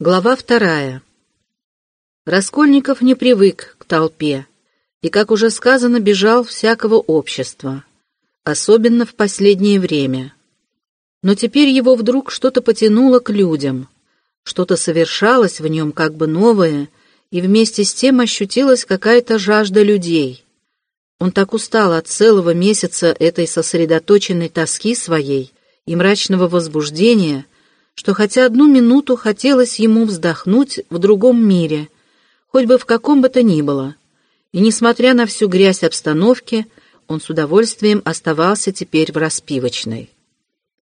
Глава вторая. Раскольников не привык к толпе и, как уже сказано, бежал всякого общества, особенно в последнее время. Но теперь его вдруг что-то потянуло к людям, что-то совершалось в нем как бы новое, и вместе с тем ощутилась какая-то жажда людей. Он так устал от целого месяца этой сосредоточенной тоски своей и мрачного возбуждения, что хотя одну минуту хотелось ему вздохнуть в другом мире, хоть бы в каком бы то ни было. И, несмотря на всю грязь обстановки, он с удовольствием оставался теперь в распивочной.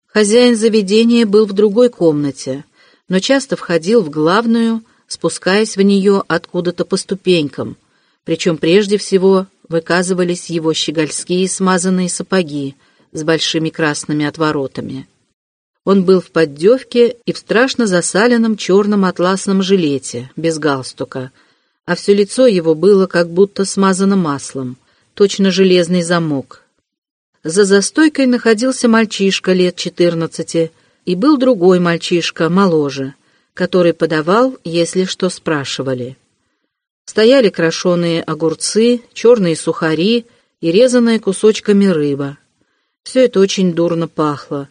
Хозяин заведения был в другой комнате, но часто входил в главную, спускаясь в нее откуда-то по ступенькам, причем прежде всего выказывались его щегольские смазанные сапоги с большими красными отворотами. Он был в поддевке и в страшно засаленном черном атласном жилете, без галстука, а все лицо его было как будто смазано маслом, точно железный замок. За застойкой находился мальчишка лет четырнадцати, и был другой мальчишка, моложе, который подавал, если что спрашивали. Стояли крошеные огурцы, черные сухари и резаная кусочками рыба. Все это очень дурно пахло.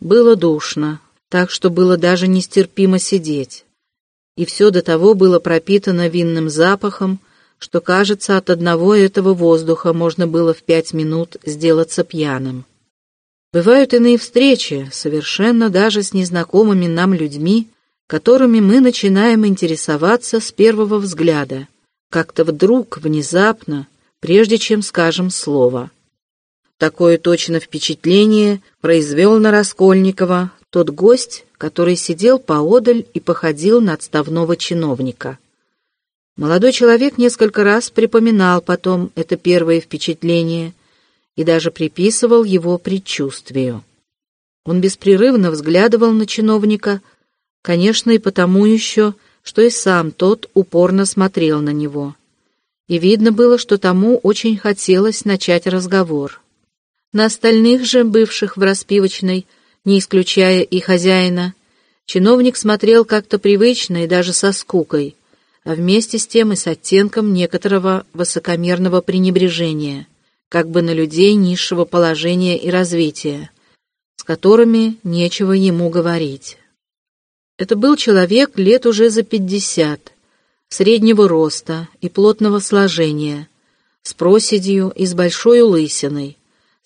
Было душно, так что было даже нестерпимо сидеть. И все до того было пропитано винным запахом, что, кажется, от одного этого воздуха можно было в пять минут сделаться пьяным. Бывают иные встречи, совершенно даже с незнакомыми нам людьми, которыми мы начинаем интересоваться с первого взгляда, как-то вдруг, внезапно, прежде чем скажем слово. Такое точно впечатление произвел на Раскольникова тот гость, который сидел поодаль и походил на отставного чиновника. Молодой человек несколько раз припоминал потом это первое впечатление и даже приписывал его предчувствию. Он беспрерывно взглядывал на чиновника, конечно, и потому еще, что и сам тот упорно смотрел на него. И видно было, что тому очень хотелось начать разговор. На остальных же, бывших в распивочной, не исключая и хозяина, чиновник смотрел как-то привычно и даже со скукой, а вместе с тем и с оттенком некоторого высокомерного пренебрежения, как бы на людей низшего положения и развития, с которыми нечего ему говорить. Это был человек лет уже за пятьдесят, среднего роста и плотного сложения, с проседью и с большой лысиной,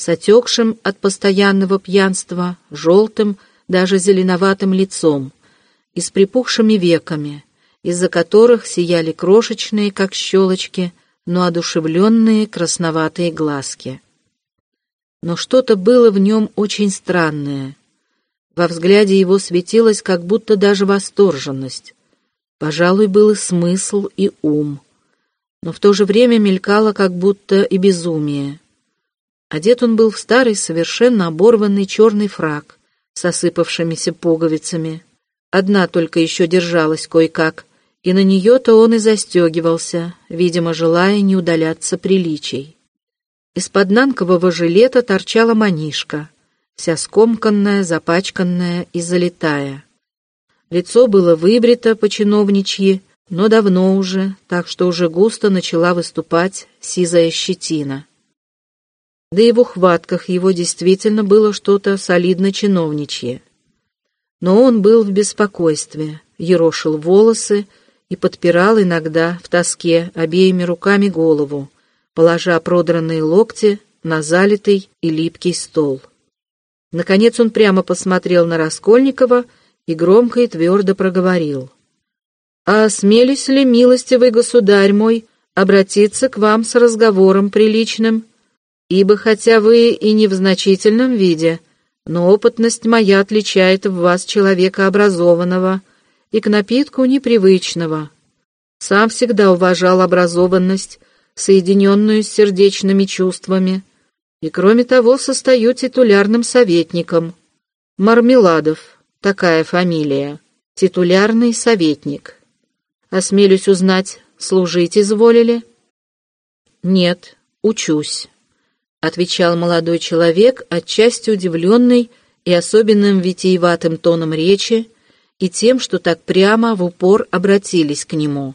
с отекшим от постоянного пьянства, желтым, даже зеленоватым лицом и с припухшими веками, из-за которых сияли крошечные, как щелочки, но одушевленные красноватые глазки. Но что-то было в нем очень странное. Во взгляде его светилась как будто даже восторженность. Пожалуй, был и смысл, и ум. Но в то же время мелькало как будто и безумие. Одет он был в старый, совершенно оборванный черный фраг с осыпавшимися пуговицами. Одна только еще держалась кое-как, и на нее-то он и застегивался, видимо, желая не удаляться приличий. Из-под нанкового жилета торчала манишка, вся скомканная, запачканная и залитая. Лицо было выбрито по-чиновничьи, но давно уже, так что уже густо начала выступать сизая щетина. Да и в ухватках его действительно было что-то солидно чиновничье. Но он был в беспокойстве, ерошил волосы и подпирал иногда в тоске обеими руками голову, положа продранные локти на залитый и липкий стол. Наконец он прямо посмотрел на Раскольникова и громко и твердо проговорил. «А осмелись ли, милостивый государь мой, обратиться к вам с разговором приличным?» Ибо хотя вы и не в значительном виде, но опытность моя отличает в вас человека образованного и к напитку непривычного. Сам всегда уважал образованность, соединенную с сердечными чувствами, и, кроме того, состою титулярным советником. Мармеладов, такая фамилия, титулярный советник. Осмелюсь узнать, служить изволили? Нет, учусь. — отвечал молодой человек, отчасти удивленный и особенным витиеватым тоном речи, и тем, что так прямо в упор обратились к нему.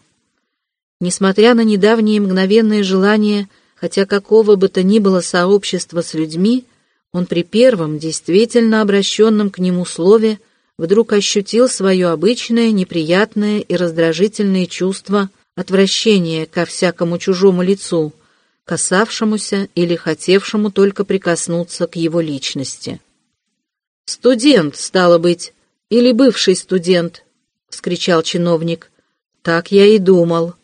Несмотря на недавние мгновенные желания, хотя какого бы то ни было сообщества с людьми, он при первом, действительно обращенном к нему слове, вдруг ощутил свое обычное, неприятное и раздражительное чувство отвращения ко всякому чужому лицу, касавшемуся или хотевшему только прикоснуться к его личности. «Студент, стало быть, или бывший студент!» — вскричал чиновник. «Так я и думал.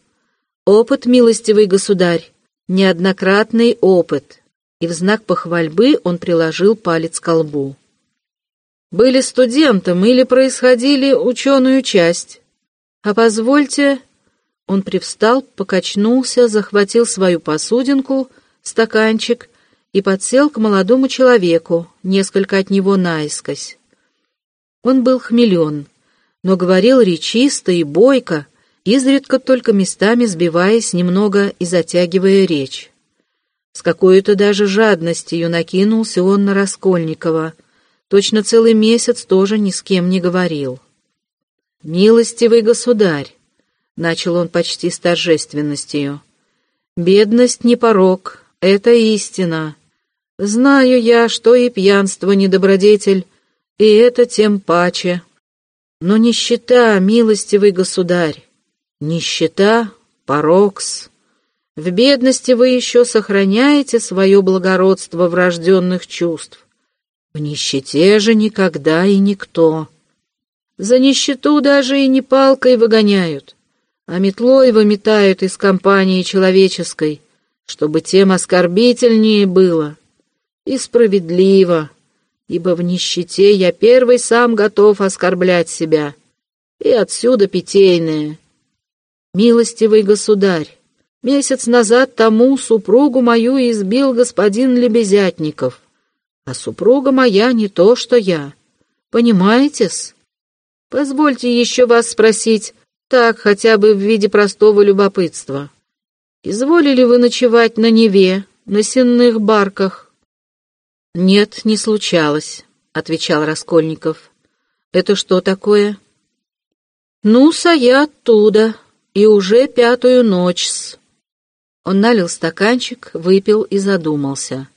Опыт, милостивый государь, неоднократный опыт». И в знак похвальбы он приложил палец к лбу. «Были студентом или происходили ученую часть? А позвольте...» Он привстал, покачнулся, захватил свою посудинку, стаканчик и подсел к молодому человеку, несколько от него наискось. Он был хмелен, но говорил речисто и бойко, изредка только местами сбиваясь немного и затягивая речь. С какой-то даже жадностью накинулся он на Раскольникова, точно целый месяц тоже ни с кем не говорил. «Милостивый государь!» — начал он почти с торжественностью. «Бедность не порог, это истина. Знаю я, что и пьянство недобродетель, и это тем паче. Но нищета, милостивый государь, нищета — порокс. В бедности вы еще сохраняете свое благородство врожденных чувств. В нищете же никогда и никто. За нищету даже и не палкой выгоняют, а метлой выметают из компании человеческой, чтобы тем оскорбительнее было и справедливо, ибо в нищете я первый сам готов оскорблять себя, и отсюда питейное. Милостивый государь, месяц назад тому супругу мою избил господин Лебезятников, а супруга моя не то, что я. Понимаете-с? Позвольте еще вас спросить, так хотя бы в виде простого любопытства. Изволили вы ночевать на Неве, на сенных барках, «Нет, не случалось», — отвечал Раскольников. «Это что такое?» «Ну-са я оттуда, и уже пятую ночь-с». Он налил стаканчик, выпил и задумался.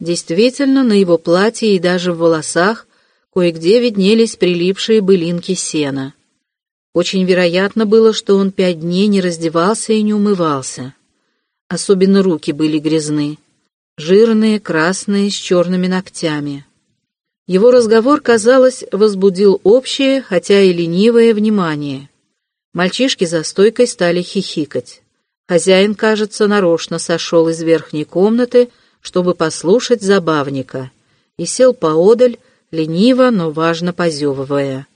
Действительно, на его платье и даже в волосах кое-где виднелись прилипшие былинки сена. Очень вероятно было, что он пять дней не раздевался и не умывался. Особенно руки были грязны жирные, красные, с черными ногтями. Его разговор, казалось, возбудил общее, хотя и ленивое внимание. Мальчишки за стойкой стали хихикать. Хозяин, кажется, нарочно сошел из верхней комнаты, чтобы послушать забавника, и сел поодаль, лениво, но важно позевывая.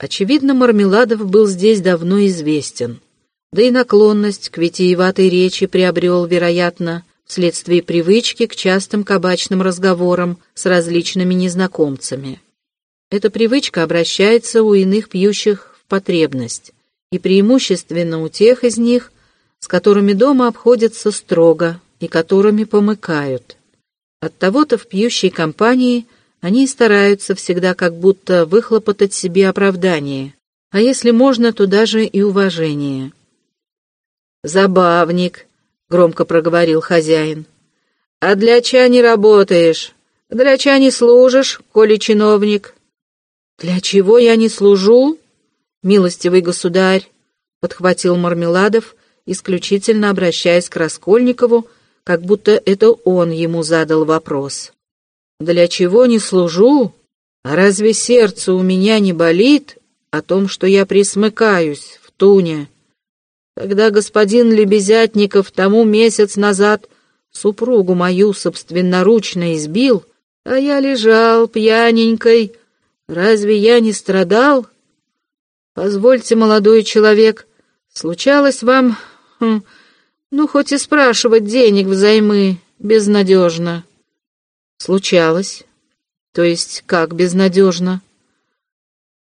Очевидно, Мармеладов был здесь давно известен, да и наклонность к витиеватой речи приобрел, вероятно, вследствие привычки к частым кабачным разговорам с различными незнакомцами. Эта привычка обращается у иных пьющих в потребность, и преимущественно у тех из них, с которыми дома обходятся строго и которыми помыкают. Оттого-то в пьющей компании они стараются всегда как будто выхлопотать себе оправдание, а если можно, то даже и уважение. «Забавник», — громко проговорил хозяин. «А для ча не работаешь? Для ча не служишь, коли чиновник?» «Для чего я не служу?» «Милостивый государь», — подхватил Мармеладов, исключительно обращаясь к Раскольникову, как будто это он ему задал вопрос. «Для чего не служу? Разве сердце у меня не болит о том, что я присмыкаюсь в туне?» когда господин Лебезятников тому месяц назад супругу мою собственноручно избил, а я лежал пьяненькой, разве я не страдал? Позвольте, молодой человек, случалось вам, хм, ну, хоть и спрашивать денег взаймы безнадежно. Случалось. То есть как безнадежно?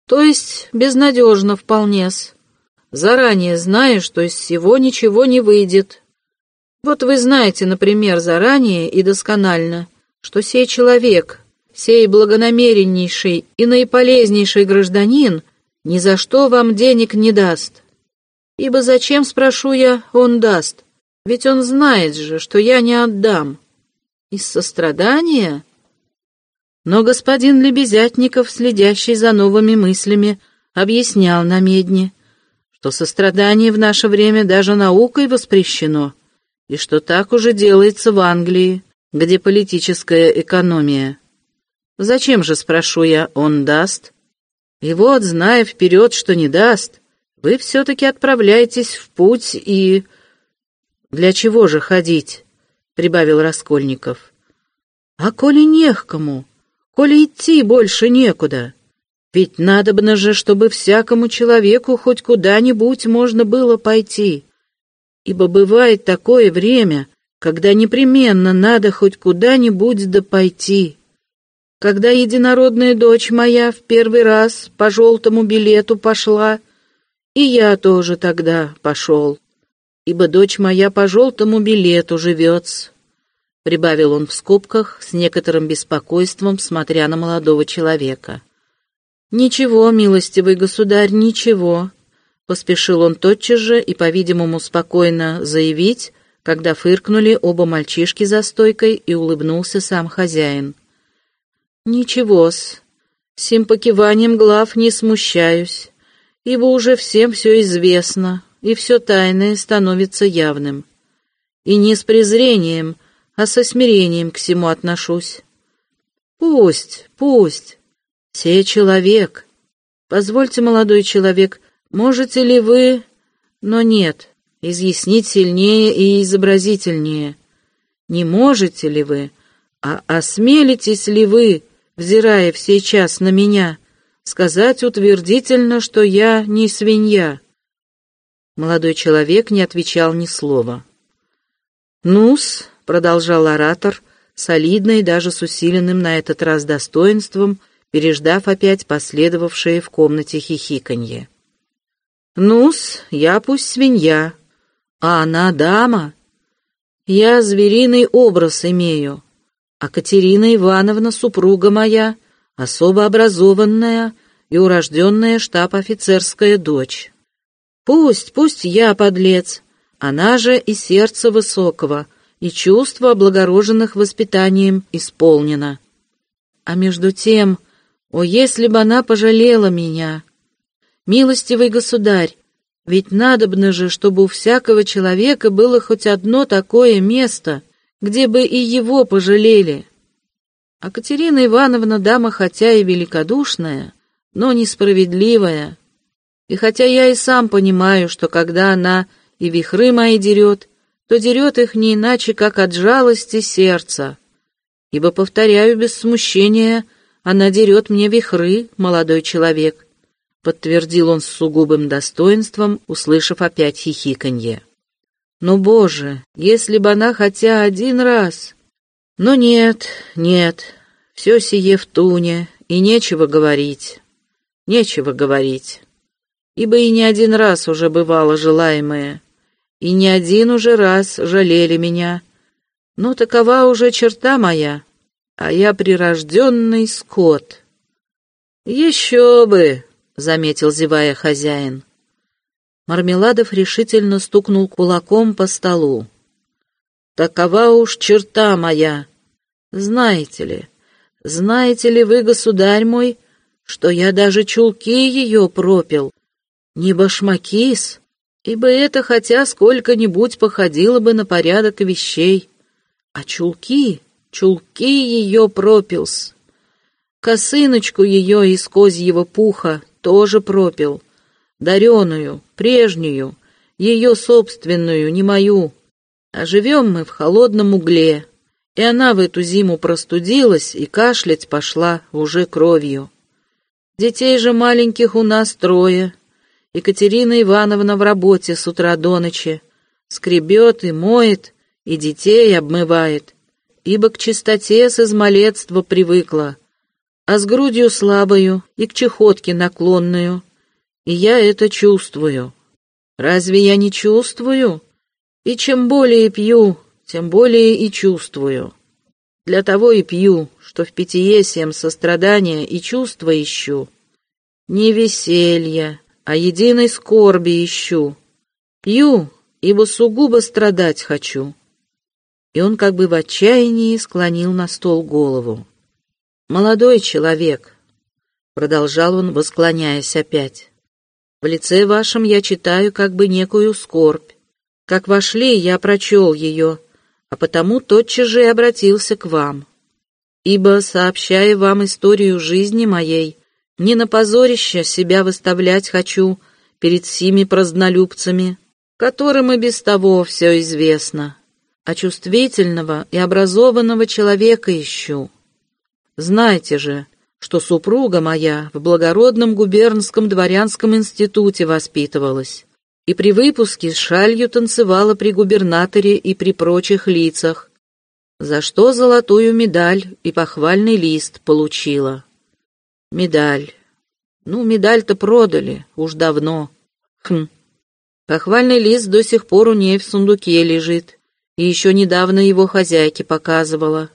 То есть безнадежно вполне-с заранее зная, что из всего ничего не выйдет. Вот вы знаете, например, заранее и досконально, что сей человек, сей благонамереннейший и наиполезнейший гражданин ни за что вам денег не даст. Ибо зачем, спрошу я, он даст? Ведь он знает же, что я не отдам. Из сострадания? Но господин Лебезятников, следящий за новыми мыслями, объяснял на медне, что сострадание в наше время даже наукой воспрещено, и что так уже делается в Англии, где политическая экономия. Зачем же, спрошу я, он даст? И вот, зная вперед, что не даст, вы все-таки отправляетесь в путь и... Для чего же ходить? — прибавил Раскольников. А коли не к кому, коли идти больше некуда, ведь надобно же, чтобы всякому человеку хоть куда-нибудь можно было пойти. Ибо бывает такое время, когда непременно надо хоть куда-нибудь да пойти. Когда единородная дочь моя в первый раз по желтому билету пошла, и я тоже тогда пошел, ибо дочь моя по желтому билету живет, — прибавил он в скобках с некоторым беспокойством, смотря на молодого человека. «Ничего, милостивый государь, ничего», — поспешил он тотчас же и, по-видимому, спокойно заявить, когда фыркнули оба мальчишки за стойкой и улыбнулся сам хозяин. Ничего-с, сим покиванием глав не смущаюсь, ибо уже всем все известно, и все тайное становится явным. И не с презрением, а со смирением к всему отношусь. Пусть, пусть, все человек. Позвольте, молодой человек, можете ли вы... Но нет, изъяснить сильнее и изобразительнее. Не можете ли вы, а осмелитесь ли вы взирая все час на меня, сказать утвердительно, что я не свинья. Молодой человек не отвечал ни слова. «Ну-с», — продолжал оратор, солидно и даже с усиленным на этот раз достоинством, переждав опять последовавшее в комнате хихиканье. «Ну-с, я пусть свинья, а она дама. Я звериный образ имею, а Катерина Ивановна, супруга моя, особо образованная и урожденная штаб-офицерская дочь. Пусть, пусть я подлец, она же и сердце высокого, и чувство облагороженных воспитанием исполнено. А между тем, о, если бы она пожалела меня! Милостивый государь, ведь надобно же, чтобы у всякого человека было хоть одно такое место — где бы и его пожалели. А Катерина Ивановна дама хотя и великодушная, но несправедливая. И хотя я и сам понимаю, что когда она и вихры мои дерет, то дерет их не иначе, как от жалости сердца. Ибо, повторяю без смущения, она дерет мне вихры, молодой человек, — подтвердил он с сугубым достоинством, услышав опять хихиканье. Ну, Боже, если бы она хотя один раз... Но нет, нет, все сие в туне, и нечего говорить, нечего говорить. Ибо и не один раз уже бывало желаемое, и не один уже раз жалели меня. Но такова уже черта моя, а я прирожденный скот. «Еще бы!» — заметил зевая хозяин. Мармеладов решительно стукнул кулаком по столу. «Такова уж черта моя! Знаете ли, знаете ли вы, государь мой, что я даже чулки ее пропил, не башмакис, ибо это хотя сколько-нибудь походило бы на порядок вещей, а чулки, чулки ее пропилс. Косыночку ее из козьего пуха тоже пропил» дареную, прежнюю, ее собственную, не мою. А живем мы в холодном угле, и она в эту зиму простудилась и кашлять пошла уже кровью. Детей же маленьких у нас трое. Екатерина Ивановна в работе с утра до ночи. Скребет и моет, и детей обмывает, ибо к чистоте с измалетства привыкла, а с грудью слабою и к чехотке наклонную — и я это чувствую. Разве я не чувствую? И чем более пью, тем более и чувствую. Для того и пью, что в питье всем сострадания и чувства ищу. Не веселья, а единой скорби ищу. Пью, ибо сугубо страдать хочу. И он как бы в отчаянии склонил на стол голову. «Молодой человек», — продолжал он, восклоняясь опять, — «в лице вашем я читаю как бы некую скорбь. Как вошли, я прочел ее, а потому тотчас же и обратился к вам. Ибо, сообщая вам историю жизни моей, не на позорище себя выставлять хочу перед сими празднолюбцами, которым и без того все известно, а чувствительного и образованного человека ищу. Знайте же, что супруга моя в благородном губернском дворянском институте воспитывалась и при выпуске с шалью танцевала при губернаторе и при прочих лицах, за что золотую медаль и похвальный лист получила. Медаль. Ну, медаль-то продали, уж давно. Хм. Похвальный лист до сих пор у ней в сундуке лежит, и еще недавно его хозяйке показывала.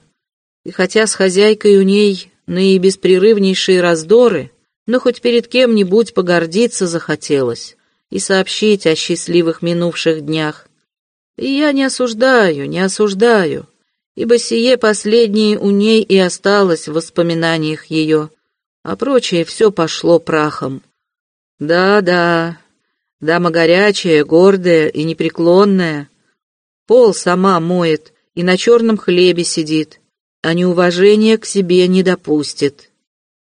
И хотя с хозяйкой у ней наибеспрерывнейшие раздоры, но хоть перед кем-нибудь погордиться захотелось и сообщить о счастливых минувших днях. И я не осуждаю, не осуждаю, ибо сие последнее у ней и осталось в воспоминаниях ее, а прочее все пошло прахом. Да-да, Дама горячая, гордая и непреклонная. Пол сама моет и на черном хлебе сидит, а неуважения к себе не допустит.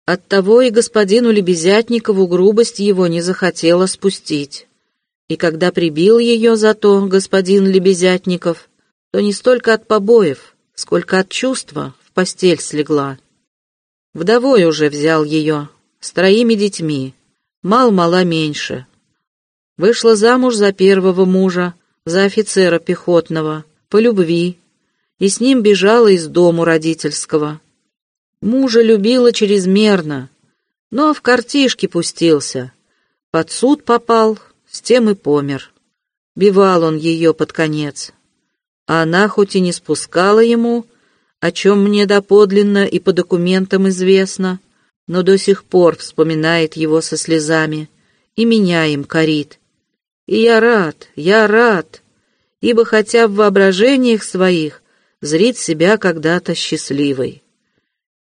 Оттого и господину Лебезятникову грубость его не захотела спустить. И когда прибил ее за то господин Лебезятников, то не столько от побоев, сколько от чувства в постель слегла. Вдовой уже взял ее, с троими детьми, мал-мала меньше, Вышла замуж за первого мужа, за офицера пехотного, по любви, и с ним бежала из дому родительского. Мужа любила чрезмерно, но в картишке пустился. Под суд попал, с тем и помер. Бивал он ее под конец. А она хоть и не спускала ему, о чем мне доподлинно и по документам известно, но до сих пор вспоминает его со слезами и меня им корит, и я рад, я рад, ибо хотя в воображениях своих зрит себя когда-то счастливой.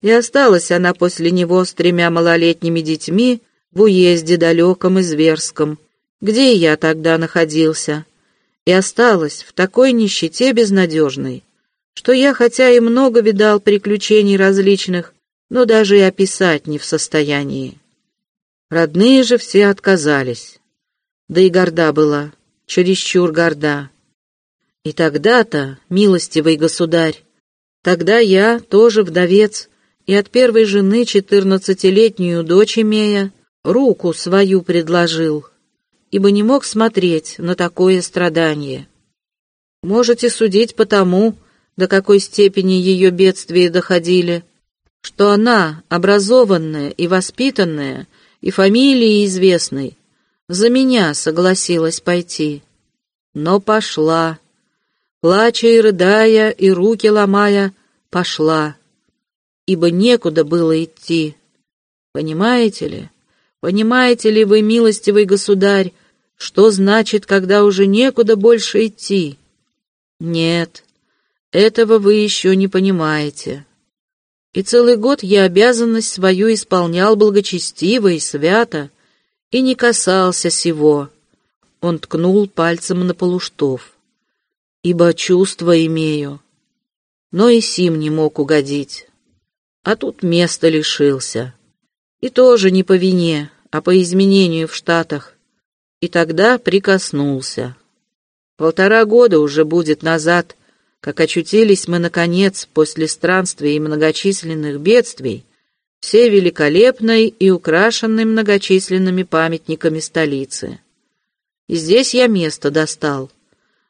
И осталась она после него с тремя малолетними детьми в уезде далеком и зверском, где я тогда находился, и осталась в такой нищете безнадежной, что я хотя и много видал приключений различных, но даже и описать не в состоянии. Родные же все отказались да и горда была, чересчур горда. И тогда-то, милостивый государь, тогда я, тоже вдовец, и от первой жены четырнадцатилетнюю дочь имея, руку свою предложил, ибо не мог смотреть на такое страдание. Можете судить по тому, до какой степени ее бедствия доходили, что она, образованная и воспитанная, и фамилией известной, за меня согласилась пойти. Но пошла. Плача и рыдая, и руки ломая, пошла. Ибо некуда было идти. Понимаете ли? Понимаете ли вы, милостивый государь, что значит, когда уже некуда больше идти? Нет, этого вы еще не понимаете. И целый год я обязанность свою исполнял благочестиво и свято, и не касался сего. Он ткнул пальцем на полуштов. Ибо чувство имею. Но и сим не мог угодить. А тут место лишился. И тоже не по вине, а по изменению в Штатах. И тогда прикоснулся. Полтора года уже будет назад, как очутились мы, наконец, после странствий и многочисленных бедствий, все великолепной и украшенной многочисленными памятниками столицы. И здесь я место достал.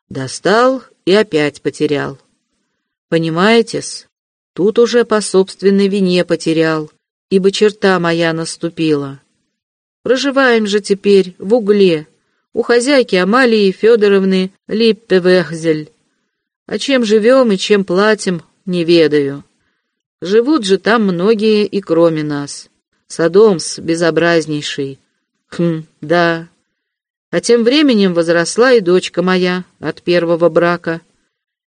Достал и опять потерял. Понимаете-с, тут уже по собственной вине потерял, ибо черта моя наступила. Проживаем же теперь в угле, у хозяйки Амалии Федоровны Липпевехзель. А чем живем и чем платим, не ведаю. Живут же там многие и кроме нас. Содомс безобразнейший. Хм, да. А тем временем возросла и дочка моя от первого брака.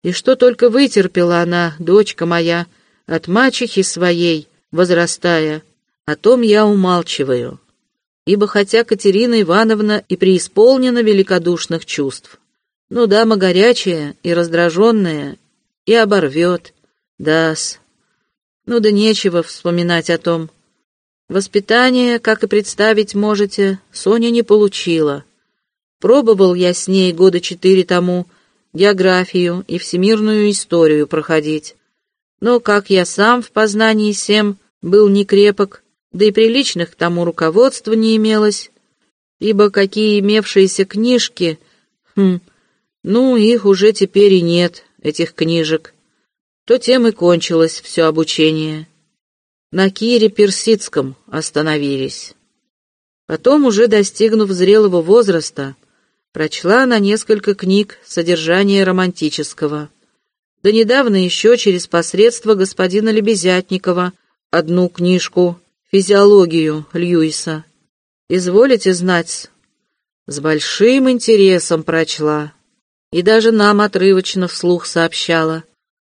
И что только вытерпела она, дочка моя, от мачехи своей, возрастая, о том я умалчиваю. Ибо хотя Катерина Ивановна и преисполнена великодушных чувств, ну, дама горячая и раздраженная, и оборвет, да-с. Ну да нечего вспоминать о том. Воспитание, как и представить можете, Соня не получила. Пробовал я с ней года четыре тому географию и всемирную историю проходить. Но как я сам в познании сем был не крепок, да и приличных к тому руководства не имелось, ибо какие имевшиеся книжки, хм, ну, их уже теперь и нет, этих книжек, то тем и кончилось все обучение. На Кире Персидском остановились. Потом, уже достигнув зрелого возраста, прочла на несколько книг содержание романтического. Да недавно еще через посредство господина Лебезятникова одну книжку «Физиологию» Льюиса. Изволите знать, с большим интересом прочла и даже нам отрывочно вслух сообщала.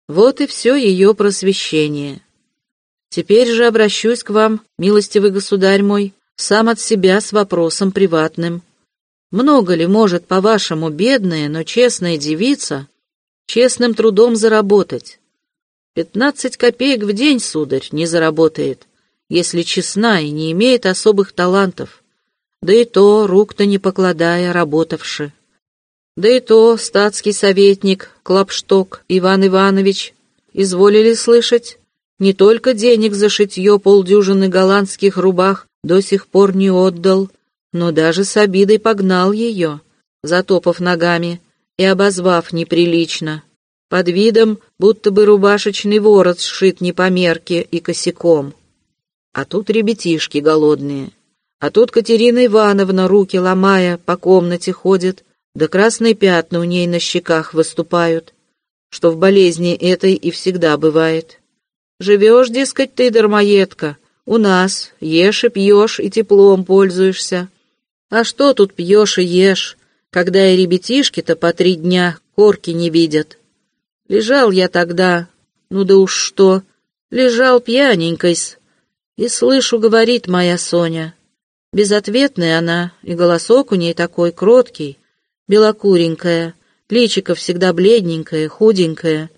Вот и все ее просвещение. Теперь же обращусь к вам, милостивый государь мой, сам от себя с вопросом приватным. Много ли может, по-вашему, бедная, но честная девица честным трудом заработать? Пятнадцать копеек в день, сударь, не заработает, если честна и не имеет особых талантов, да и то рук-то не покладая, работавши. Да и то статский советник Клопшток Иван Иванович изволили слышать, не только денег за шитье полдюжины голландских рубах до сих пор не отдал, но даже с обидой погнал ее, затопав ногами и обозвав неприлично, под видом, будто бы рубашечный ворот сшит не по мерке и косяком. А тут ребятишки голодные, а тут Катерина Ивановна, руки ломая, по комнате ходит, да красные пятна у ней на щеках выступают, что в болезни этой и всегда бывает. Живешь, дескать, ты, дармоедка, у нас, ешь и пьешь, и теплом пользуешься. А что тут пьешь и ешь, когда и ребятишки-то по три дня корки не видят? Лежал я тогда, ну да уж что, лежал пьяненькой-с, и слышу, говорит моя Соня. Безответная она, и голосок у ней такой кроткий, белокуренькая, личико всегда бледненькое, худенькое.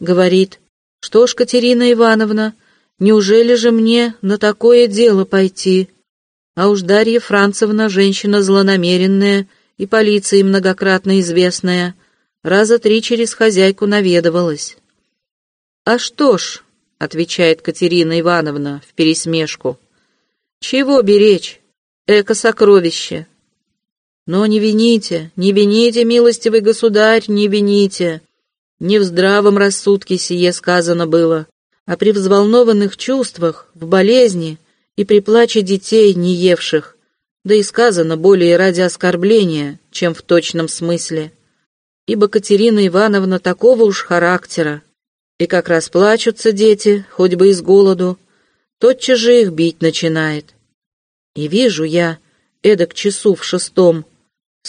Говорит, что ж, Катерина Ивановна, неужели же мне на такое дело пойти? А уж Дарья Францевна женщина злонамеренная и полиции многократно известная, раза три через хозяйку наведывалась. «А что ж», — отвечает Катерина Ивановна в пересмешку, — «чего беречь? Эко-сокровище». Но не вините, не вините, милостивый государь, не вините. Не в здравом рассудке сие сказано было, а при взволнованных чувствах, в болезни, и при плаче детей, не евших, да и сказано более ради оскорбления, чем в точном смысле. Ибо Катерина Ивановна такого уж характера, и как расплачутся дети, хоть бы из голоду, тотчас же их бить начинает. И вижу я, эдак часу в шестом,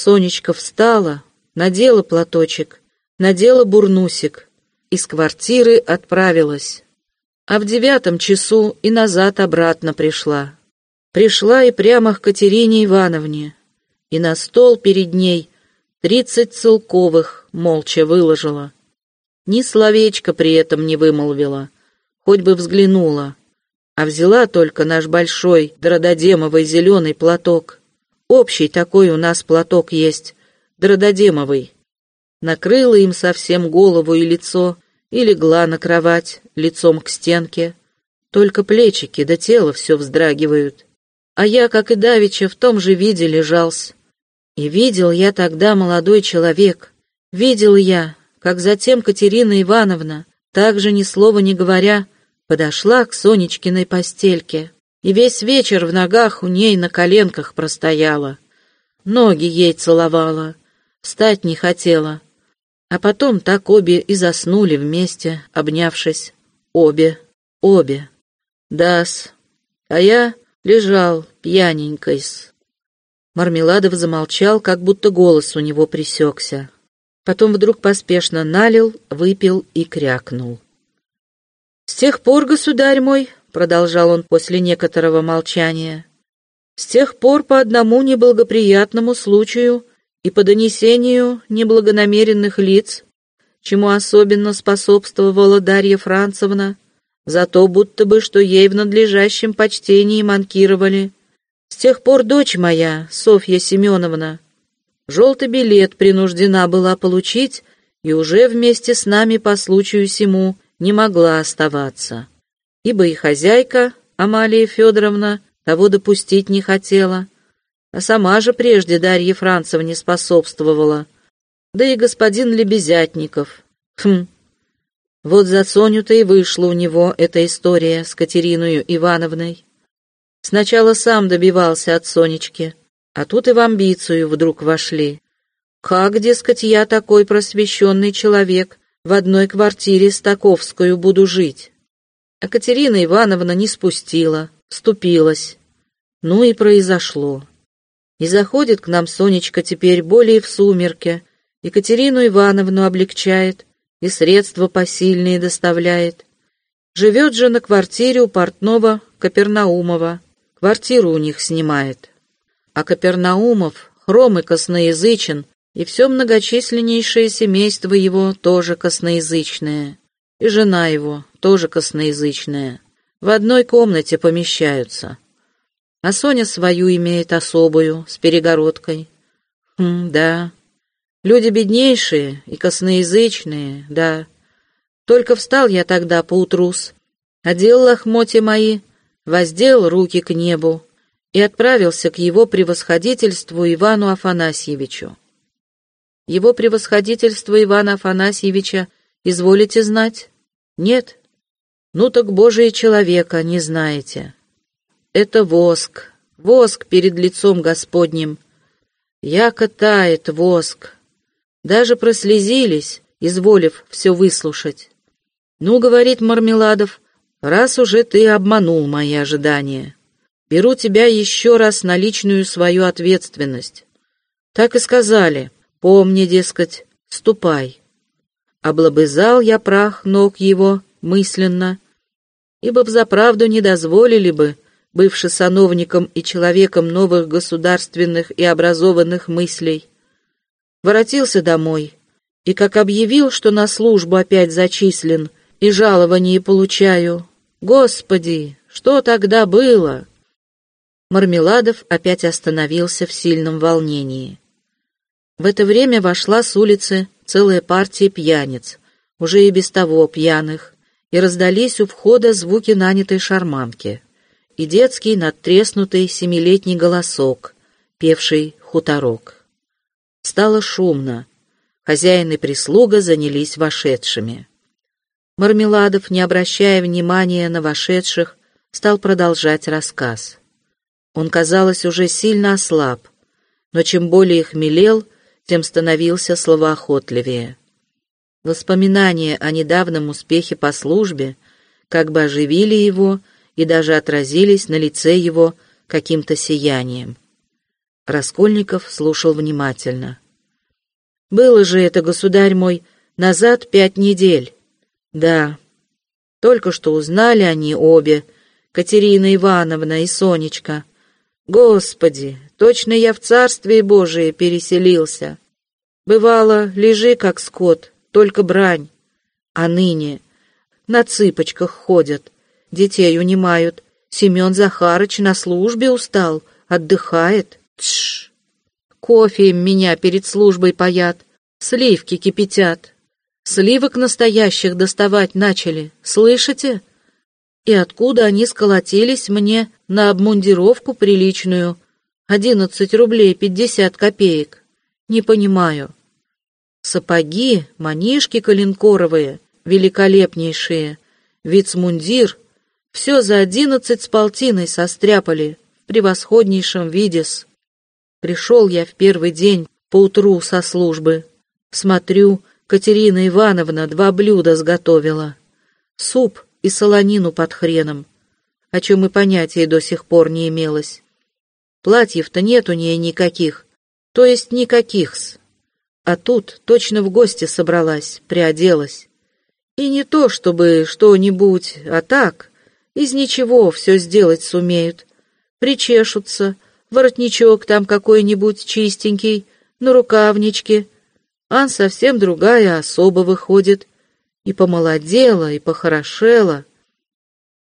Сонечка встала, надела платочек, надела бурнусик, из квартиры отправилась а в девятом часу и назад обратно пришла. Пришла и прямо к Катерине Ивановне, и на стол перед ней тридцать целковых молча выложила. Ни словечко при этом не вымолвила, хоть бы взглянула, а взяла только наш большой дрододемовый зеленый платок. Общий такой у нас платок есть, дрододемовый. Накрыла им совсем голову и лицо, и легла на кровать, лицом к стенке. Только плечики да тело все вздрагивают. А я, как и давеча, в том же виде лежался. И видел я тогда молодой человек. Видел я, как затем Катерина Ивановна, также ни слова не говоря, подошла к Сонечкиной постельке и весь вечер в ногах у ней на коленках простояла. Ноги ей целовала, встать не хотела, а потом так обе и заснули вместе, обнявшись. Обе, обе. Дас. А я Лежал, пьяненькой-с. Мармеладов замолчал, как будто голос у него присекся. Потом вдруг поспешно налил, выпил и крякнул. «С тех пор, государь мой, — продолжал он после некоторого молчания, — с тех пор по одному неблагоприятному случаю и по донесению неблагонамеренных лиц, чему особенно способствовала Дарья Францевна, за то будто бы, что ей в надлежащем почтении манкировали. С тех пор дочь моя, Софья Семеновна, желтый билет принуждена была получить и уже вместе с нами по случаю сему не могла оставаться, ибо и хозяйка, Амалия Федоровна, того допустить не хотела, а сама же прежде Дарье Францевне способствовала, да и господин Лебезятников. Хм, вот за Соню-то и вышла у него эта история с Катериною Ивановной. Сначала сам добивался от Сонечки, а тут и в амбицию вдруг вошли. Как, дескать, я такой просвещенный человек, в одной квартире с Таковскую буду жить? А Катерина Ивановна не спустила, ступилась. Ну и произошло. И заходит к нам Сонечка теперь более в сумерке, Екатерину Ивановну облегчает, и средства посильные доставляет. Живет же на квартире у портного Капернаумова. Квартиру у них снимает. А Капернаумов хром и косноязычен, и все многочисленнейшее семейство его тоже косноязычное. И жена его тоже косноязычная. В одной комнате помещаются. А Соня свою имеет особую, с перегородкой. Хм, да, Люди беднейшие и косноязычные, да. Только встал я тогда поутрус, одел лохмотья мои, воздел руки к небу и отправился к его превосходительству Ивану Афанасьевичу. Его превосходительство Ивана Афанасьевича изволите знать? Нет? Ну так Божие человека не знаете. Это воск, воск перед лицом Господним. Яко тает воск, даже прослезились, изволив все выслушать. «Ну, — говорит Мармеладов, — раз уже ты обманул мои ожидания, беру тебя еще раз на личную свою ответственность. Так и сказали, помни, дескать, ступай. Облобызал я прах ног его мысленно, ибо взаправду не дозволили бы, бывший сановником и человеком новых государственных и образованных мыслей, воротился домой, и как объявил, что на службу опять зачислен и жалование получаю, Господи, что тогда было? Мармеладов опять остановился в сильном волнении. В это время вошла с улицы целая партия пьяниц, уже и без того пьяных, и раздались у входа звуки нанятой шарманки и детский надтреснутый семилетний голосок, певший хуторок. Стало шумно. Хозяин и прислуга занялись вошедшими. Мармеладов, не обращая внимания на вошедших, стал продолжать рассказ. Он, казалось, уже сильно ослаб, но чем более хмелел, тем становился словоохотливее. Воспоминания о недавнем успехе по службе как бы оживили его и даже отразились на лице его каким-то сиянием. Раскольников слушал внимательно. «Было же это, государь мой, назад пять недель». «Да, только что узнали они обе, Катерина Ивановна и Сонечка. Господи, точно я в Царствие Божие переселился. Бывало, лежи как скот, только брань. А ныне на цыпочках ходят, детей унимают. Семен Захарыч на службе устал, отдыхает. Тш! Кофе им меня перед службой паят, сливки кипятят. Сливок настоящих доставать начали, слышите? И откуда они сколотились мне на обмундировку приличную? Одиннадцать рублей пятьдесят копеек. Не понимаю. Сапоги, манишки коленкоровые, великолепнейшие, вицмундир, все за одиннадцать с полтиной состряпали, в превосходнейшем виде -с. Пришел я в первый день поутру со службы. Смотрю, Катерина Ивановна два блюда сготовила. Суп и солонину под хреном. о чем и понятия до сих пор не имелось. Платьев-то нет у нее никаких, то есть никаких-с. А тут точно в гости собралась, приоделась. И не то, чтобы что-нибудь, а так, из ничего все сделать сумеют. Причешутся, воротничок там какой-нибудь чистенький, на рукавничке. Ан совсем другая особа выходит. И помолодела, и похорошела.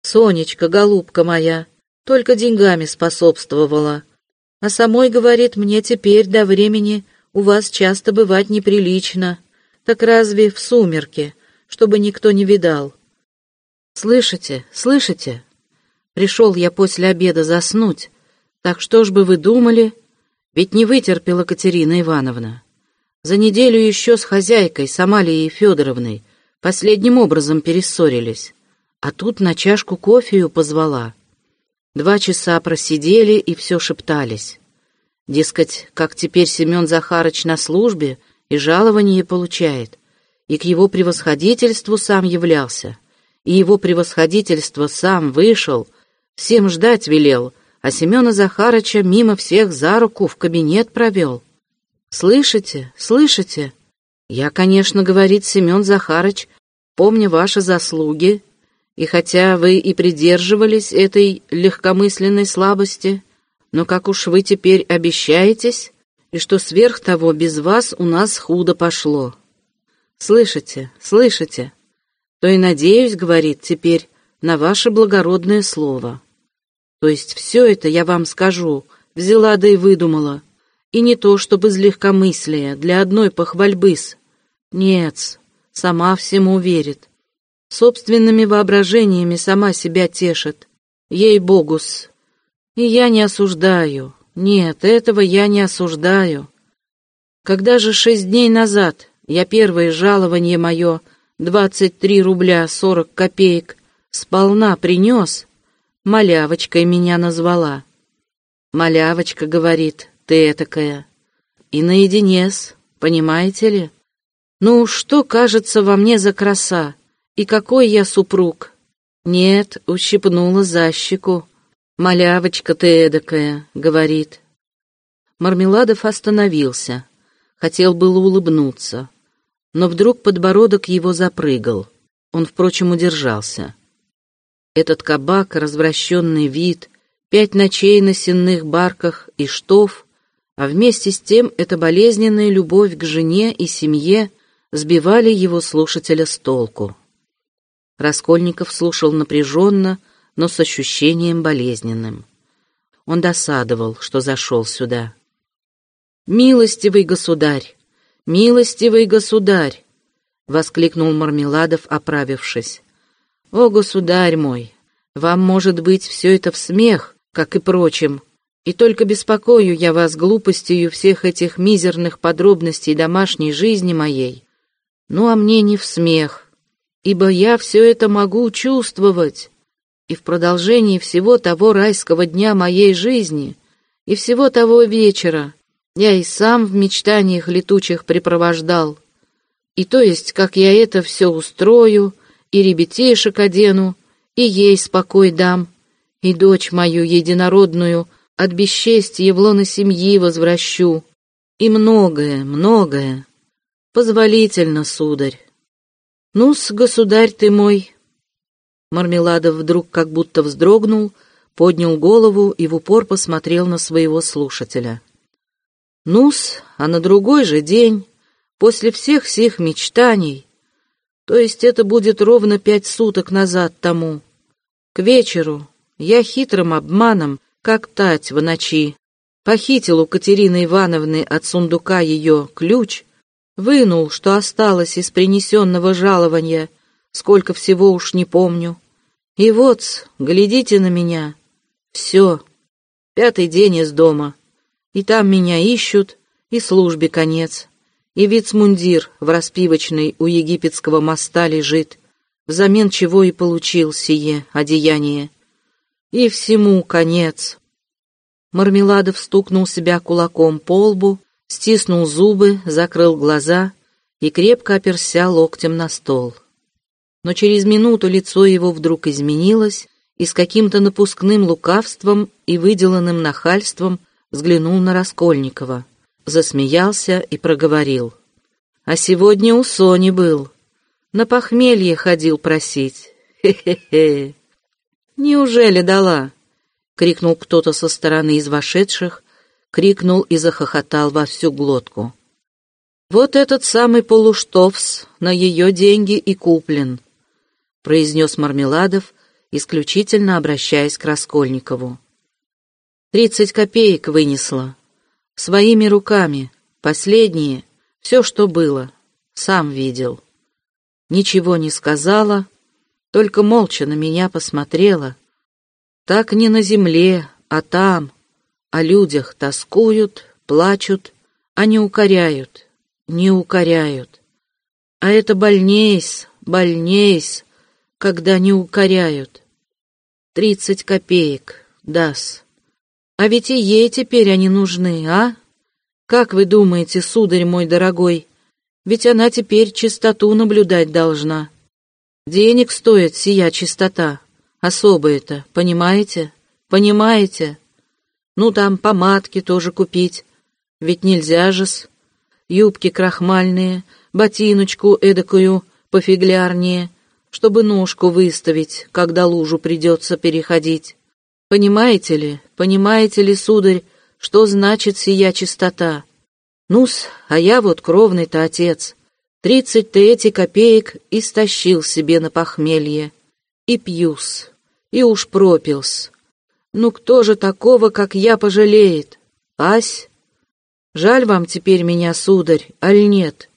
Сонечка, голубка моя, только деньгами способствовала. А самой, говорит, мне теперь до времени у вас часто бывать неприлично. Так разве в сумерке, чтобы никто не видал? Слышите, слышите? Пришел я после обеда заснуть. Так что ж бы вы думали? Ведь не вытерпела Катерина Ивановна. За неделю еще с хозяйкой, с Амалией Федоровной, последним образом перессорились. А тут на чашку кофею позвала. Два часа просидели и все шептались. Дескать, как теперь Семен Захарыч на службе и жалование получает, и к его превосходительству сам являлся, и его превосходительство сам вышел, всем ждать велел, а Семена Захарыча мимо всех за руку в кабинет провел. «Слышите, слышите? Я, конечно, говорит Семен Захарыч, помня ваши заслуги, и хотя вы и придерживались этой легкомысленной слабости, но как уж вы теперь обещаетесь, и что сверх того без вас у нас худо пошло. Слышите, слышите? То и надеюсь, говорит теперь, на ваше благородное слово. То есть все это я вам скажу, взяла да и выдумала. И не то, чтобы из легкомыслия, для одной похвальбы-с. Нет, сама всему верит. Собственными воображениями сама себя тешит. Ей-богус, и я не осуждаю. Нет, этого я не осуждаю. Когда же шесть дней назад я первое жалование мое, двадцать три рубля сорок копеек, сполна принес, малявочкой меня назвала. Малявочка говорит, ты этакая. И наедине-с, понимаете ли? Ну, что кажется во мне за краса? И какой я супруг? Нет, ущипнула за щеку. «Малявочка ты эдакая», — говорит. Мармеладов остановился. Хотел было улыбнуться. Но вдруг подбородок его запрыгал. Он, впрочем, удержался. Этот кабак, развращенный вид, пять ночей на сенных барках и штоф, а вместе с тем эта болезненная любовь к жене и семье сбивали его слушателя с толку. Раскольников слушал напряженно, но с ощущением болезненным. Он досадовал, что зашел сюда. «Милостивый государь! Милостивый государь!» — воскликнул Мармеладов, оправившись. «О, государь мой! Вам, может быть, все это в смех, как и прочим, и только беспокою я вас глупостью всех этих мизерных подробностей домашней жизни моей. Ну, а мне не в смех, ибо я все это могу чувствовать, и в продолжении всего того райского дня моей жизни и всего того вечера я и сам в мечтаниях летучих припровождал. И то есть, как я это все устрою, и ребятишек одену, и ей спокой дам, и дочь мою единородную от бесчестия в лоно семьи возвращу, и многое, многое. Позволительно, сударь. Ну-с, государь ты мой, Мармеладов вдруг как будто вздрогнул, поднял голову и в упор посмотрел на своего слушателя. Нус, а на другой же день, после всех сих мечтаний, то есть это будет ровно пять суток назад тому, к вечеру я хитрым обманом, как тать в ночи, похитил у Катерины Ивановны от сундука ее ключ, вынул, что осталось из принесенного жалования, сколько всего уж не помню, и вот, глядите на меня. Все. Пятый день из дома. И там меня ищут, и службе конец. И вицмундир в распивочной у египетского моста лежит, взамен чего и получил сие одеяние. И всему конец. Мармеладов стукнул себя кулаком по лбу, стиснул зубы, закрыл глаза и крепко оперся локтем на стол но через минуту лицо его вдруг изменилось, и с каким-то напускным лукавством и выделанным нахальством взглянул на Раскольникова, засмеялся и проговорил. «А сегодня у Сони был. На похмелье ходил просить. Хе-хе-хе». «Неужели дала?» — крикнул кто-то со стороны из вошедших, крикнул и захохотал во всю глотку. «Вот этот самый полуштовс на ее деньги и куплен», — произнес Мармеладов, исключительно обращаясь к Раскольникову. «Тридцать копеек вынесла. Своими руками. Последние. Все, что было. Сам видел. Ничего не сказала, только молча на меня посмотрела. Так не на земле, а там. О людях тоскуют, плачут, а не укоряют не укоряют. А это больнейс, больнейс, когда не укоряют. Тридцать копеек, дас. А ведь и ей теперь они нужны, а? Как вы думаете, сударь мой дорогой, ведь она теперь чистоту наблюдать должна. Денег стоит сия чистота, особо это, понимаете? Понимаете? Ну, там помадки тоже купить, ведь нельзя же-с юбки крахмальные, ботиночку эдакую пофиглярнее, чтобы ножку выставить, когда лужу придется переходить. Понимаете ли, понимаете ли, сударь, что значит сия чистота? Ну-с, а я вот кровный-то отец. Тридцать-то эти копеек истощил себе на похмелье. И пьюс, и уж пропился. Ну кто же такого, как я, пожалеет? Ась? Жаль вам теперь меня, сударь, аль нет?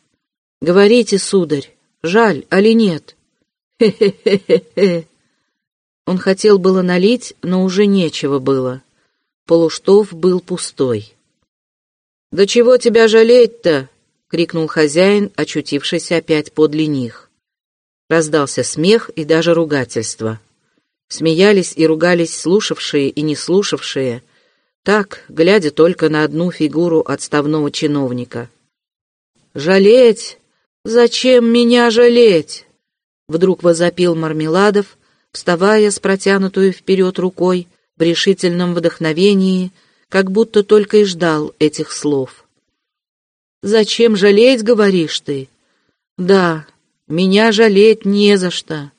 Говорите, сударь, жаль, али нет? Хе-хе-хе-хе-хе. Он хотел было налить, но уже нечего было. Полуштов был пустой. «Да чего тебя жалеть-то?» — крикнул хозяин, очутившийся опять подле них. Раздался смех и даже ругательство. Смеялись и ругались слушавшие и не слушавшие, так, глядя только на одну фигуру отставного чиновника. «Жалеть? Зачем меня жалеть?» Вдруг возопил Мармеладов, вставая с протянутую вперед рукой в решительном вдохновении, как будто только и ждал этих слов. «Зачем жалеть, говоришь ты?» «Да, меня жалеть не за что.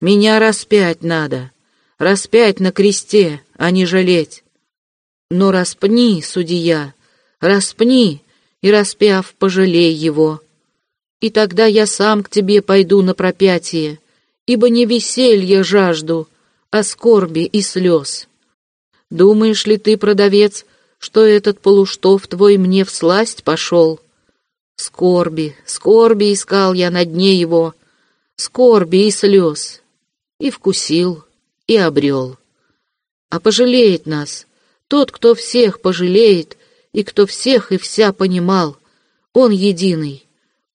Меня распять надо. Распять на кресте, а не жалеть. Но распни, судья, распни, и распяв, пожалей его. И тогда я сам к тебе пойду на пропятие, ибо не веселье жажду, а скорби и слез. Думаешь ли ты, продавец, что этот полуштов твой мне в сласть пошел? Скорби, скорби искал я на дне его, скорби и слез, и вкусил, и обрел. А пожалеет нас, тот, кто всех пожалеет, и кто всех и вся понимал, он единый,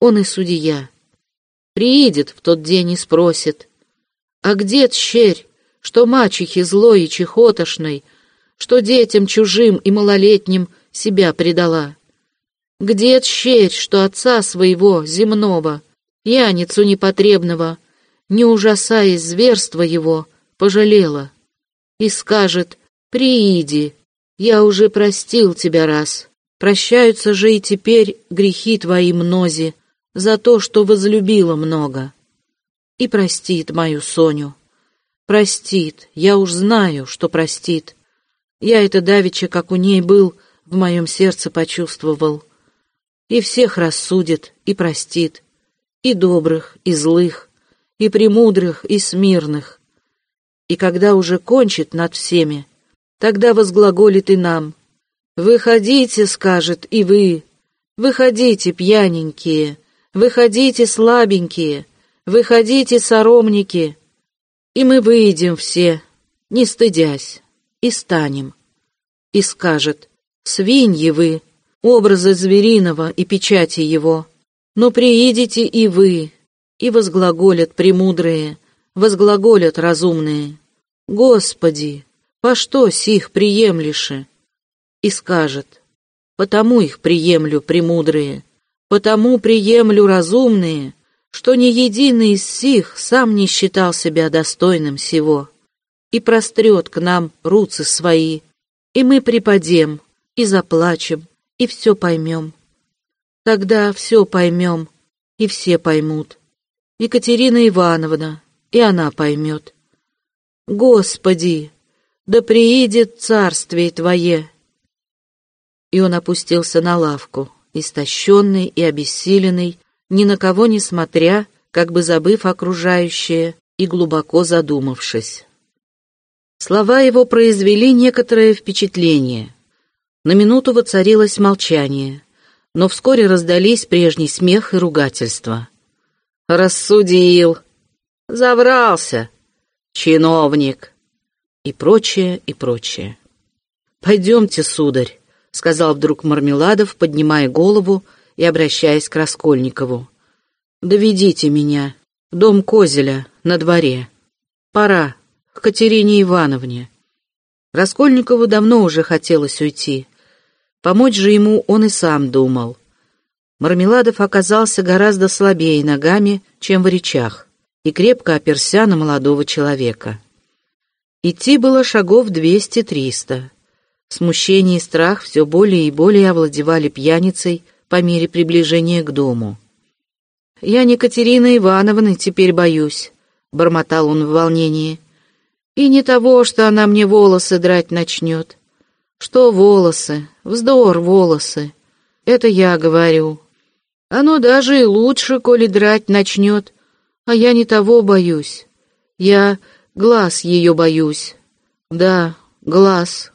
он и судья. Приидет в тот день и спросит, «А где тщерь, что мачехе злой и чехотошной, что детям чужим и малолетним себя предала? Где тщерь, что отца своего, земного, пьяницу непотребного, не ужасаясь зверства его, пожалела?» И скажет, «Прииди, я уже простил тебя раз. Прощаются же и теперь грехи твои мнози за то, что возлюбила много. И простит мою Соню. Простит, я уж знаю, что простит. Я это давеча, как у ней был, в моем сердце почувствовал. И всех рассудит и простит, и добрых, и злых, и премудрых, и смирных. И когда уже кончит над всеми, Тогда возглаголит и нам. «Выходите, — скажет, — и вы. Выходите, пьяненькие, выходите, слабенькие, выходите, соромники. И мы выйдем все, не стыдясь, и станем. И скажет, свиньи вы, образы звериного и печати его. Но приидите и вы, и возглаголят премудрые, возглаголят разумные. Господи, по что сих приемлеши? И скажет, потому их приемлю премудрые, потому приемлю разумные, что ни единый из сих сам не считал себя достойным сего. и прострет к нам руцы свои, и мы припадем, и заплачем, и все поймем. Тогда все поймем, и все поймут. Екатерина Ивановна, и она поймет. Господи, да приидет царствие Твое. И он опустился на лавку, истощенный и обессиленный, ни на кого не смотря, как бы забыв окружающее и глубоко задумавшись. Слова его произвели некоторое впечатление. На минуту воцарилось молчание, но вскоре раздались прежний смех и ругательства. «Рассудил! Заврался! Чиновник!» И прочее, и прочее. «Пойдемте, сударь», — сказал вдруг Мармеладов, поднимая голову и обращаясь к Раскольникову. «Доведите меня. Дом Козеля, на дворе. Пора, к Катерине Ивановне». Раскольникову давно уже хотелось уйти. Помочь же ему он и сам думал. Мармеладов оказался гораздо слабее ногами, чем в речах, и крепко оперся на молодого человека. Идти было шагов двести-триста. Смущение и страх все более и более овладевали пьяницей по мере приближения к дому. «Я не Катерины Ивановны теперь боюсь», — бормотал он в волнении. «И не того, что она мне волосы драть начнет. Что волосы? Вздор волосы. Это я говорю. Оно даже и лучше, коли драть начнет. А я не того боюсь. Я глаз ее боюсь. Да, глаз.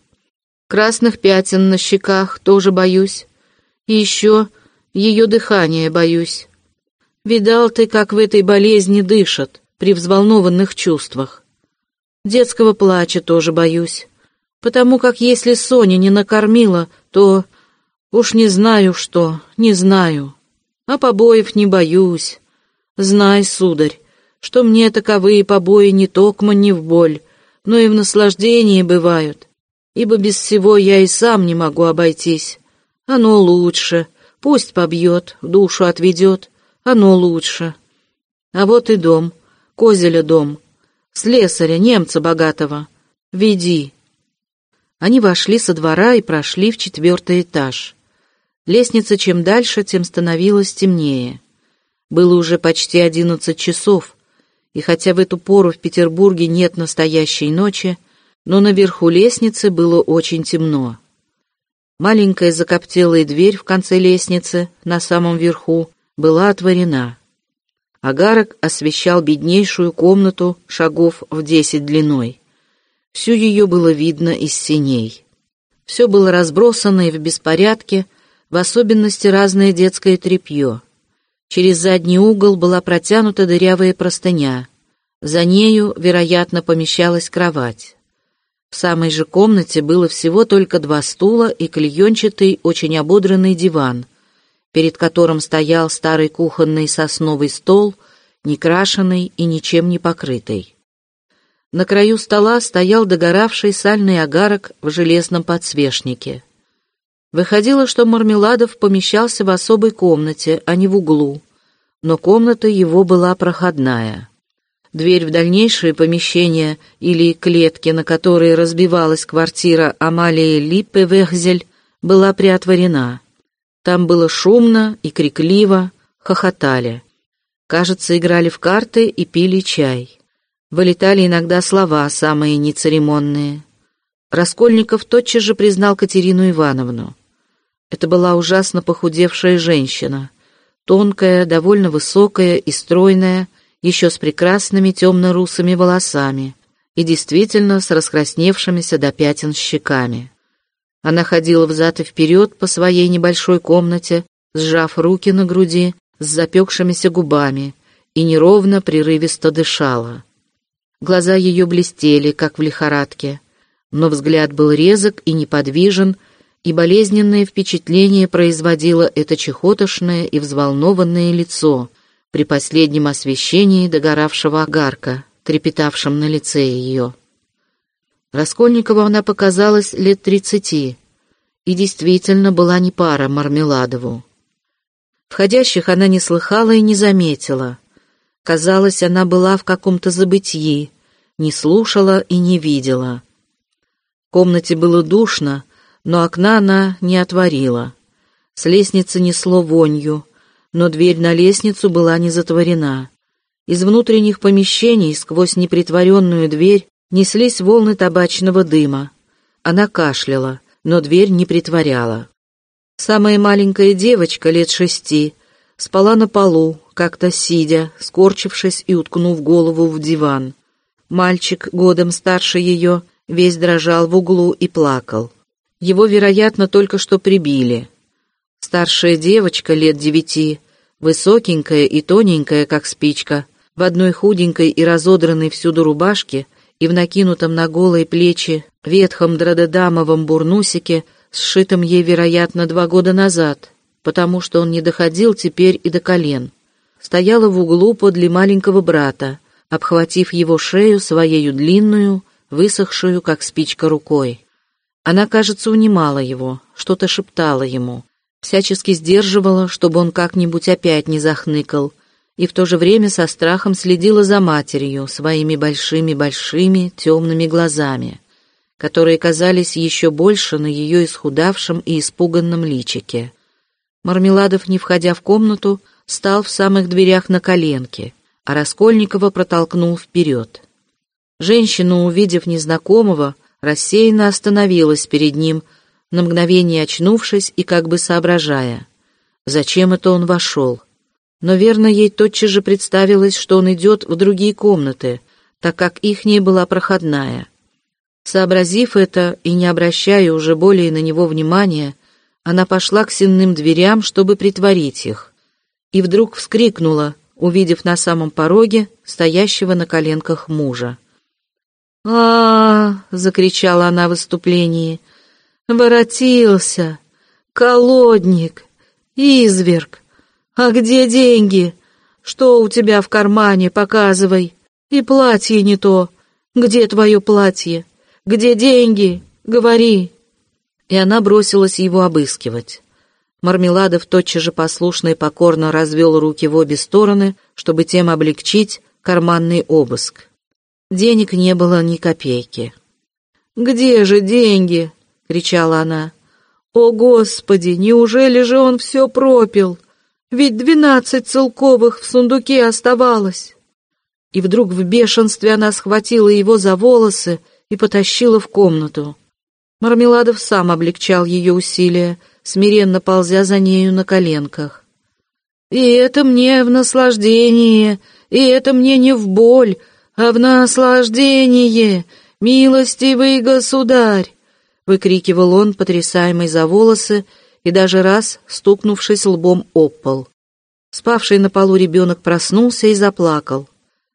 Красных пятен на щеках тоже боюсь. И еще ее дыхание боюсь. Видал ты, как в этой болезни дышат при взволнованных чувствах. Детского плача тоже боюсь потому как если Соня не накормила, то... Уж не знаю что, не знаю. А побоев не боюсь. Знай, сударь, что мне таковые побои не токмо не в боль, но и в наслаждении бывают, ибо без всего я и сам не могу обойтись. Оно лучше, пусть побьет, душу отведет, оно лучше. А вот и дом, Козеля дом, слесаря, немца богатого. Веди, они вошли со двора и прошли в четвертый этаж. Лестница чем дальше, тем становилась темнее. Было уже почти одиннадцать часов, и хотя в эту пору в Петербурге нет настоящей ночи, но наверху лестницы было очень темно. Маленькая закоптелая дверь в конце лестницы, на самом верху, была отворена. Агарок освещал беднейшую комнату шагов в десять длиной. Всю ее было видно из синей. Все было разбросано и в беспорядке, в особенности разное детское тряпье. Через задний угол была протянута дырявая простыня. За нею, вероятно, помещалась кровать. В самой же комнате было всего только два стула и клеенчатый, очень ободранный диван, перед которым стоял старый кухонный сосновый стол, некрашенный и ничем не покрытый. На краю стола стоял догоравший сальный агарок в железном подсвечнике. Выходило, что Мармеладов помещался в особой комнате, а не в углу, но комната его была проходная. Дверь в дальнейшее помещение или клетки, на которые разбивалась квартира Амалии Липпе-Вехзель, была приотворена. Там было шумно и крикливо, хохотали. Кажется, играли в карты и пили чай. Вылетали иногда слова, самые нецеремонные. Раскольников тотчас же признал Катерину Ивановну. Это была ужасно похудевшая женщина, тонкая, довольно высокая и стройная, еще с прекрасными темно-русыми волосами и действительно с раскрасневшимися до пятен щеками. Она ходила взад и вперед по своей небольшой комнате, сжав руки на груди, с запекшимися губами, и неровно, прерывисто дышала. Глаза ее блестели, как в лихорадке, но взгляд был резок и неподвижен, и болезненное впечатление производило это чехотошное и взволнованное лицо при последнем освещении догоравшего огарка, трепетавшем на лице ее. Раскольникову она показалась лет тридцати, и действительно была не пара Мармеладову. Входящих она не слыхала и не заметила — Казалось, она была в каком-то забытии, не слушала и не видела. В комнате было душно, но окна она не отворила. С лестницы несло вонью, но дверь на лестницу была не затворена. Из внутренних помещений сквозь непритворенную дверь неслись волны табачного дыма. Она кашляла, но дверь не притворяла. Самая маленькая девочка, лет шести, спала на полу, как-то сидя, скорчившись и уткнув голову в диван. Мальчик, годом старше ее, весь дрожал в углу и плакал. Его, вероятно, только что прибили. Старшая девочка лет девяти, высокенькая и тоненькая, как спичка, в одной худенькой и разодранной всюду рубашке и в накинутом на голые плечи ветхом драдедамовом бурнусике, сшитом ей, вероятно, два года назад, потому что он не доходил теперь и до колен. Стояла в углу подле маленького брата, обхватив его шею своею длинную, высохшую, как спичка, рукой. Она, кажется, унимала его, что-то шептала ему, всячески сдерживала, чтобы он как-нибудь опять не захныкал, и в то же время со страхом следила за матерью своими большими-большими темными глазами, которые казались еще больше на ее исхудавшем и испуганном личике. Мармеладов, не входя в комнату, стал в самых дверях на коленке, а Раскольникова протолкнул вперед. Женщина, увидев незнакомого, рассеянно остановилась перед ним, на мгновение очнувшись и как бы соображая. Зачем это он вошел? Но верно ей тотчас же представилось, что он идет в другие комнаты, так как ихняя была проходная. Сообразив это и не обращая уже более на него внимания, она пошла к сенным дверям, чтобы притворить их. И вдруг вскрикнула, увидев на самом пороге стоящего на коленках мужа а, закричала она в выступлении. «Воротился! Колодник! Изверг! А где деньги? Что у тебя в кармане, показывай! И платье не то! Где твое платье? Где деньги? Говори!» И она бросилась его обыскивать. Мармеладов тотчас же послушно и покорно развел руки в обе стороны, чтобы тем облегчить карманный обыск. Денег не было ни копейки. «Где же деньги?» — кричала она. «О, Господи, неужели же он все пропил? Ведь двенадцать целковых в сундуке оставалось!» И вдруг в бешенстве она схватила его за волосы и потащила в комнату. Мармеладов сам облегчал ее усилия, смиренно ползя за нею на коленках. «И это мне в наслаждение, и это мне не в боль, а в наслаждение, милостивый государь!» — выкрикивал он, потрясаемый за волосы и даже раз стукнувшись лбом об пол. Спавший на полу ребенок проснулся и заплакал.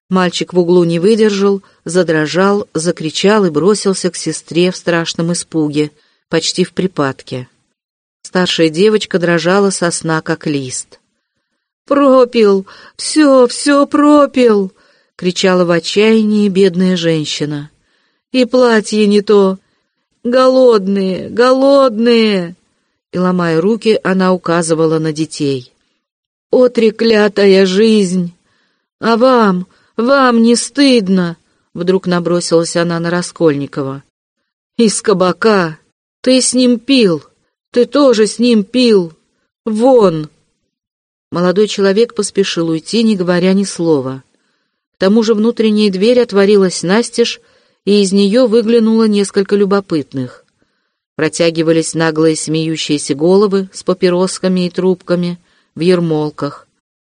Мальчик в углу не выдержал, задрожал, закричал и бросился к сестре в страшном испуге, почти в припадке. Старшая девочка дрожала со сна, как лист. «Пропил! Все, все пропил!» кричала в отчаянии бедная женщина. «И платье не то! Голодные, голодные!» И, ломая руки, она указывала на детей. «О, треклятая жизнь! А вам, вам не стыдно!» Вдруг набросилась она на Раскольникова. «Из кабака! Ты с ним пил! Ты тоже с ним пил! Вон!» Молодой человек поспешил уйти, не говоря ни слова тому же внутренняя дверь отворилась настежь, и из нее выглянуло несколько любопытных. Протягивались наглые смеющиеся головы с папиросками и трубками в ермолках.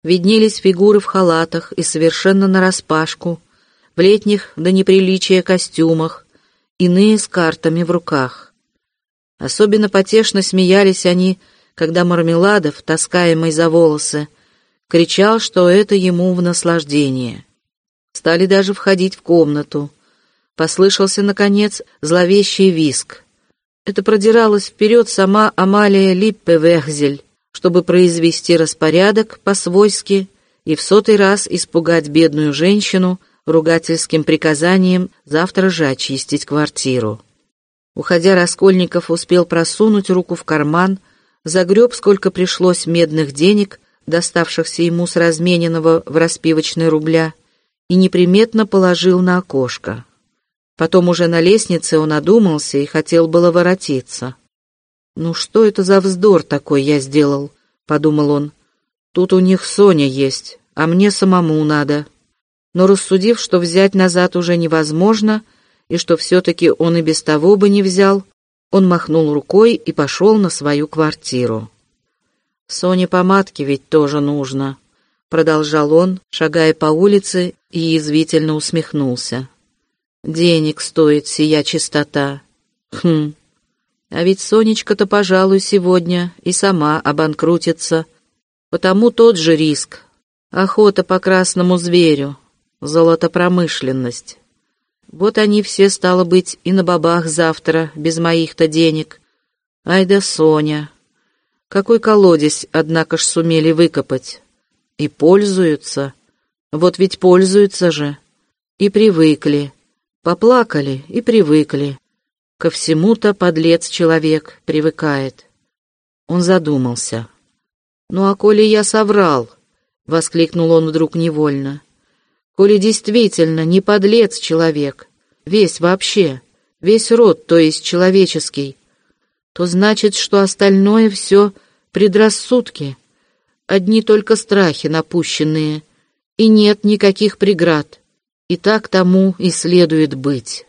Виднелись фигуры в халатах и совершенно нараспашку, в летних до неприличия костюмах, иные с картами в руках. Особенно потешно смеялись они, когда Мармеладов, таскаемый за волосы, кричал, что это ему в наслаждение. Стали даже входить в комнату. Послышался, наконец, зловещий виск. Это продиралась вперед сама Амалия Липпе-Вехзель, чтобы произвести распорядок по-свойски и в сотый раз испугать бедную женщину ругательским приказанием завтра же очистить квартиру. Уходя, Раскольников успел просунуть руку в карман, загреб, сколько пришлось медных денег, доставшихся ему с размененного в распивочной рубля, и неприметно положил на окошко. Потом уже на лестнице он одумался и хотел было воротиться. «Ну что это за вздор такой я сделал?» — подумал он. «Тут у них Соня есть, а мне самому надо». Но рассудив, что взять назад уже невозможно, и что все-таки он и без того бы не взял, он махнул рукой и пошел на свою квартиру. «Соне помадки ведь тоже нужно», — продолжал он, шагая по улице, и язвительно усмехнулся. «Денег стоит сия чистота. Хм, а ведь Сонечка-то, пожалуй, сегодня и сама обанкрутится. Потому тот же риск. Охота по красному зверю, золотопромышленность. Вот они все, стало быть, и на бабах завтра, без моих-то денег. Ай да Соня. Какой колодец, однако ж, сумели выкопать. И пользуются. Вот ведь пользуются же. И привыкли. Поплакали и привыкли. Ко всему-то подлец человек привыкает. Он задумался. «Ну а коли я соврал?» — воскликнул он вдруг невольно. «Коли действительно не подлец человек, весь вообще, весь род, то есть человеческий, то значит, что остальное все предрассудки, одни только страхи напущенные, и нет никаких преград, и так тому и следует быть».